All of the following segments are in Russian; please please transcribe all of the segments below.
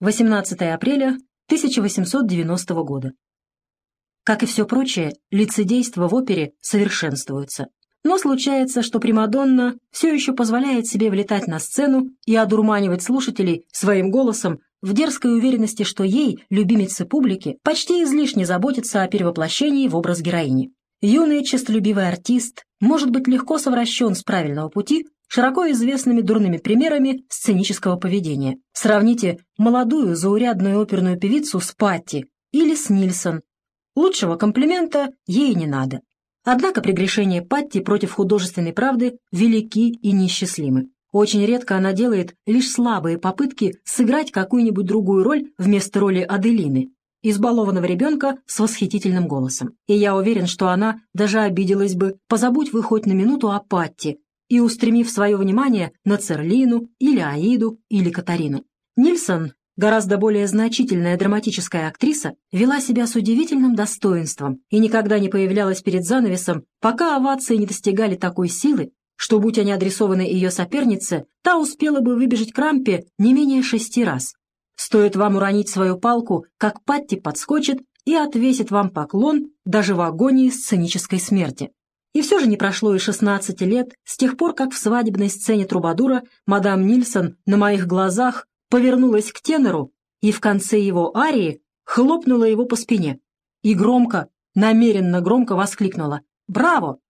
18 апреля 1890 года. Как и все прочее, лицедейство в опере совершенствуется. Но случается, что Примадонна все еще позволяет себе влетать на сцену и одурманивать слушателей своим голосом в дерзкой уверенности, что ей, любимице публики, почти излишне заботиться о перевоплощении в образ героини. Юный честолюбивый артист может быть легко совращен с правильного пути широко известными дурными примерами сценического поведения. Сравните молодую заурядную оперную певицу с Патти или с Нильсон. Лучшего комплимента ей не надо. Однако прегрешения Патти против художественной правды велики и неисчислимы. Очень редко она делает лишь слабые попытки сыграть какую-нибудь другую роль вместо роли Аделины, избалованного ребенка с восхитительным голосом. И я уверен, что она даже обиделась бы, позабудь вы хоть на минуту о Патти, и устремив свое внимание на Церлину или Аиду или Катарину. Нильсон, гораздо более значительная драматическая актриса, вела себя с удивительным достоинством и никогда не появлялась перед занавесом, пока овации не достигали такой силы, что, будь они адресованы ее сопернице, та успела бы выбежать к рампе не менее шести раз. Стоит вам уронить свою палку, как Патти подскочит и отвесит вам поклон даже в агонии сценической смерти. И все же не прошло и 16 лет с тех пор, как в свадебной сцене Трубадура мадам Нильсон на моих глазах повернулась к тенору и в конце его арии хлопнула его по спине и громко, намеренно громко воскликнула «Браво!»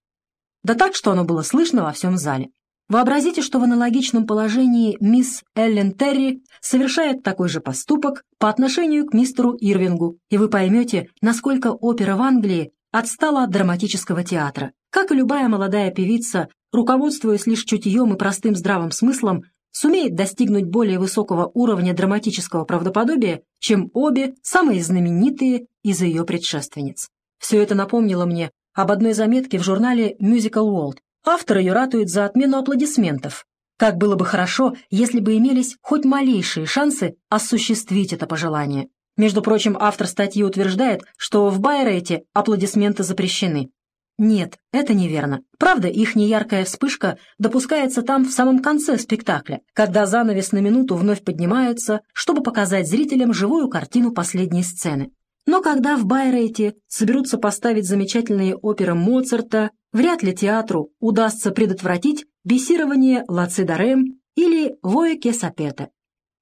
Да так, что оно было слышно во всем зале. Вообразите, что в аналогичном положении мисс Эллен Терри совершает такой же поступок по отношению к мистеру Ирвингу, и вы поймете, насколько опера в Англии отстала от драматического театра. Как и любая молодая певица, руководствуясь лишь чутьем и простым здравым смыслом, сумеет достигнуть более высокого уровня драматического правдоподобия, чем обе самые знаменитые из ее предшественниц. Все это напомнило мне об одной заметке в журнале Musical World. Автор ее ратует за отмену аплодисментов. Как было бы хорошо, если бы имелись хоть малейшие шансы осуществить это пожелание. Между прочим, автор статьи утверждает, что в Байрейте аплодисменты запрещены. Нет, это неверно. Правда, их неяркая вспышка допускается там в самом конце спектакля, когда занавес на минуту вновь поднимается, чтобы показать зрителям живую картину последней сцены. Но когда в Байрейте соберутся поставить замечательные оперы Моцарта, вряд ли театру удастся предотвратить бесирование Лацидарем или Воеке Сапета.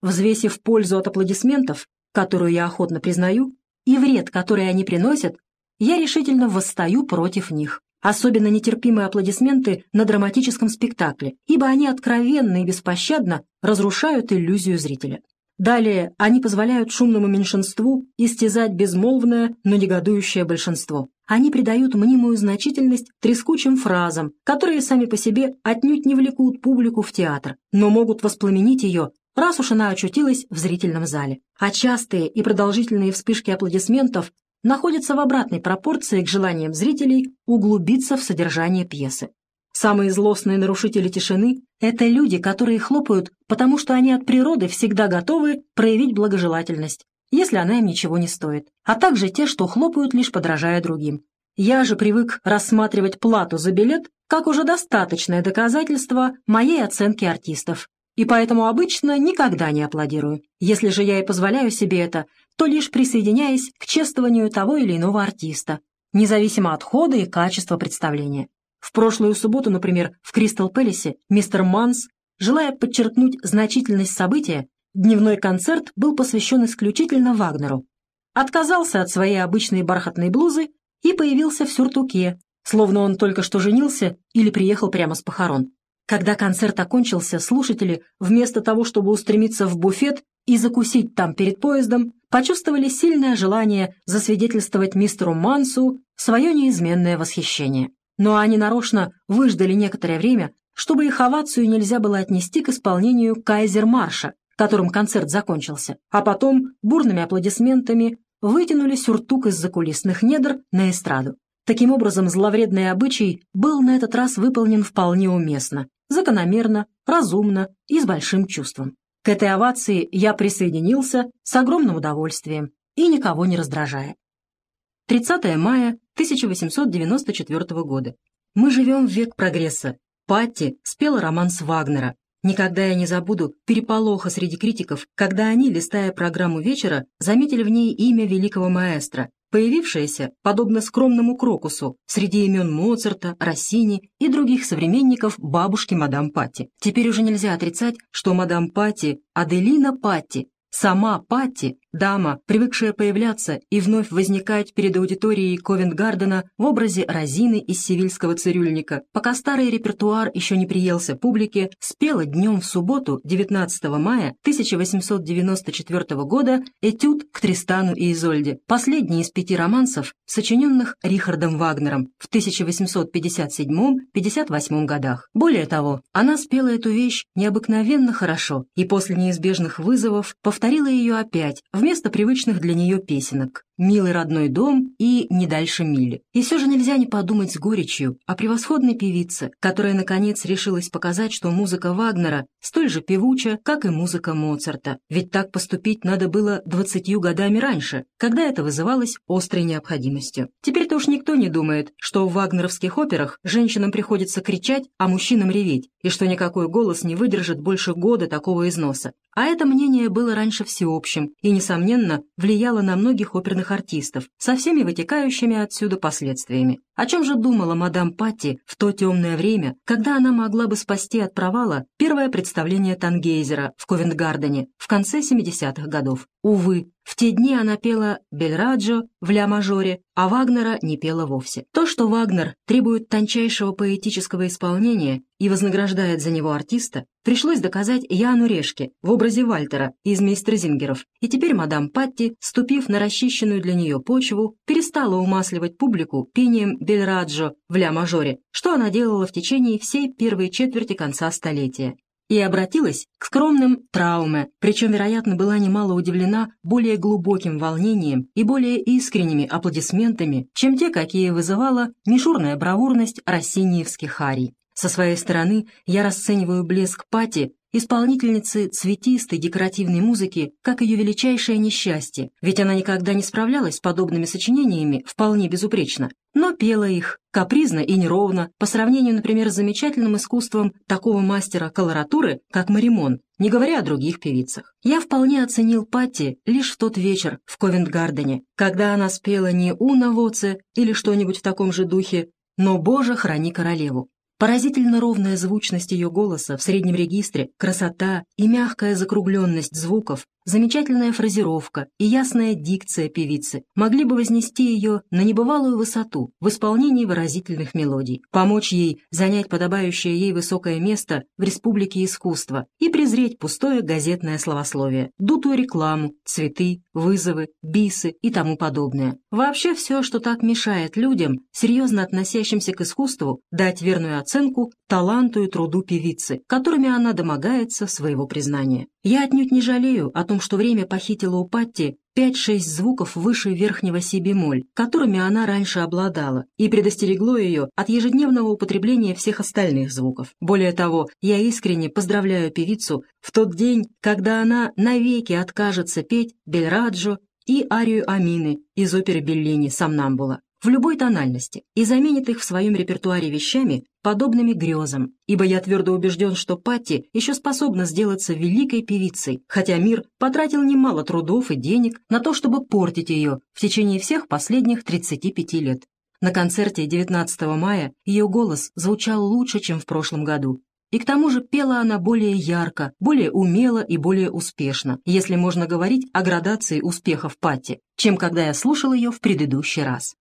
Взвесив пользу от аплодисментов, которую я охотно признаю, и вред, который они приносят, я решительно восстаю против них. Особенно нетерпимые аплодисменты на драматическом спектакле, ибо они откровенно и беспощадно разрушают иллюзию зрителя. Далее они позволяют шумному меньшинству истязать безмолвное, но негодующее большинство. Они придают мнимую значительность трескучим фразам, которые сами по себе отнюдь не влекут публику в театр, но могут воспламенить ее, раз уж она очутилась в зрительном зале. А частые и продолжительные вспышки аплодисментов находится в обратной пропорции к желаниям зрителей углубиться в содержание пьесы. Самые злостные нарушители тишины – это люди, которые хлопают, потому что они от природы всегда готовы проявить благожелательность, если она им ничего не стоит, а также те, что хлопают, лишь подражая другим. Я же привык рассматривать плату за билет как уже достаточное доказательство моей оценки артистов, и поэтому обычно никогда не аплодирую. Если же я и позволяю себе это, то лишь присоединяясь к чествованию того или иного артиста, независимо от хода и качества представления. В прошлую субботу, например, в Кристал Пэлисе мистер Манс, желая подчеркнуть значительность события, дневной концерт был посвящен исключительно Вагнеру. Отказался от своей обычной бархатной блузы и появился в сюртуке, словно он только что женился или приехал прямо с похорон. Когда концерт окончился, слушатели, вместо того, чтобы устремиться в буфет и закусить там перед поездом, почувствовали сильное желание засвидетельствовать мистеру Мансу свое неизменное восхищение. Но они нарочно выждали некоторое время, чтобы их овацию нельзя было отнести к исполнению кайзер-марша, которым концерт закончился, а потом бурными аплодисментами вытянули сюртук из закулисных недр на эстраду. Таким образом, зловредный обычай был на этот раз выполнен вполне уместно, закономерно, разумно и с большим чувством. К этой овации я присоединился с огромным удовольствием и никого не раздражая. 30 мая 1894 года. Мы живем в век прогресса. Патти спела романс Вагнера. Никогда я не забуду переполоха среди критиков, когда они, листая программу вечера, заметили в ней имя великого маэстро, появившееся, подобно скромному крокусу, среди имен Моцарта, Россини и других современников бабушки мадам Патти. Теперь уже нельзя отрицать, что мадам Патти, Аделина Патти, Сама Патти, дама, привыкшая появляться и вновь возникать перед аудиторией Ковент-Гардена в образе Розины из сивильского цирюльника, пока старый репертуар еще не приелся публике, спела днем в субботу, 19 мая 1894 года, этюд к Тристану и Изольде, последний из пяти романсов, сочиненных Рихардом Вагнером в 1857-58 годах. Более того, она спела эту вещь необыкновенно хорошо и после неизбежных вызовов повторила ее опять, вместо привычных для нее песенок «Милый родной дом» и «Не дальше мили». И все же нельзя не подумать с горечью о превосходной певице, которая, наконец, решилась показать, что музыка Вагнера столь же певуча, как и музыка Моцарта. Ведь так поступить надо было двадцатью годами раньше, когда это вызывалось острой необходимостью. Теперь-то уж никто не думает, что в вагнеровских операх женщинам приходится кричать, а мужчинам реветь, и что никакой голос не выдержит больше года такого износа. А это мнение было раньше всеобщим и, несомненно, влияло на многих оперных артистов, со всеми вытекающими отсюда последствиями. О чем же думала мадам Патти в то темное время, когда она могла бы спасти от провала первое представление Тангейзера в Ковент-Гардене в конце 70-х годов? Увы, в те дни она пела Бельраджо в ля-мажоре, а Вагнера не пела вовсе. То, что Вагнер требует тончайшего поэтического исполнения и вознаграждает за него артиста, пришлось доказать Яну Решке в образе Вальтера из Мейстерзингеров, и теперь мадам Патти, ступив на расчищенную для нее почву, перестала умасливать публику пением Бельраджо в ля-мажоре, что она делала в течение всей первой четверти конца столетия и обратилась к скромным трауме, причем, вероятно, была немало удивлена более глубоким волнением и более искренними аплодисментами, чем те, какие вызывала мишурная бравурность рассиниевских арий. Со своей стороны я расцениваю блеск Пати исполнительницы цветистой декоративной музыки, как ее величайшее несчастье, ведь она никогда не справлялась с подобными сочинениями вполне безупречно, но пела их капризно и неровно по сравнению, например, с замечательным искусством такого мастера колоратуры, как Маримон, не говоря о других певицах. Я вполне оценил Патти лишь в тот вечер в Ковент-Гардене, когда она спела не «Уна Воце» или что-нибудь в таком же духе, но «Боже, храни королеву». Поразительно ровная звучность ее голоса в среднем регистре, красота и мягкая закругленность звуков Замечательная фразировка и ясная дикция певицы могли бы вознести ее на небывалую высоту в исполнении выразительных мелодий, помочь ей занять подобающее ей высокое место в республике искусства и презреть пустое газетное словословие, дутую рекламу, цветы, вызовы, бисы и тому подобное. Вообще все, что так мешает людям, серьезно относящимся к искусству, дать верную оценку таланту и труду певицы, которыми она домогается своего признания. Я отнюдь не жалею о том, что время похитило у Патти пять-шесть звуков выше верхнего си-бемоль, которыми она раньше обладала, и предостерегло ее от ежедневного употребления всех остальных звуков. Более того, я искренне поздравляю певицу в тот день, когда она навеки откажется петь Бельраджо и арию Амины из оперы Беллини «Самнамбула» в любой тональности и заменит их в своем репертуаре вещами, подобными грезам, ибо я твердо убежден, что Патти еще способна сделаться великой певицей, хотя мир потратил немало трудов и денег на то, чтобы портить ее в течение всех последних 35 лет. На концерте 19 мая ее голос звучал лучше, чем в прошлом году, и к тому же пела она более ярко, более умело и более успешно, если можно говорить о градации успехов Патти, чем когда я слушал ее в предыдущий раз.